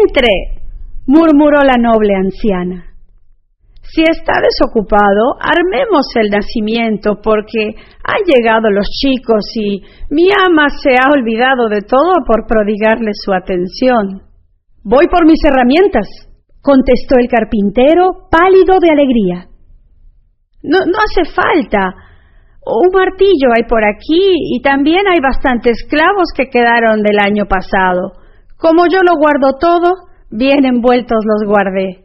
Entre, murmuró la noble anciana. Si está desocupado, armemos el nacimiento, porque han llegado los chicos y mi ama se ha olvidado de todo por prodigarle su atención. Voy por mis herramientas, contestó el carpintero, pálido de alegría. No, no hace falta. Un martillo hay por aquí y también hay bastantes clavos que quedaron del año pasado. Como yo lo guardo todo, bien envueltos los guardé.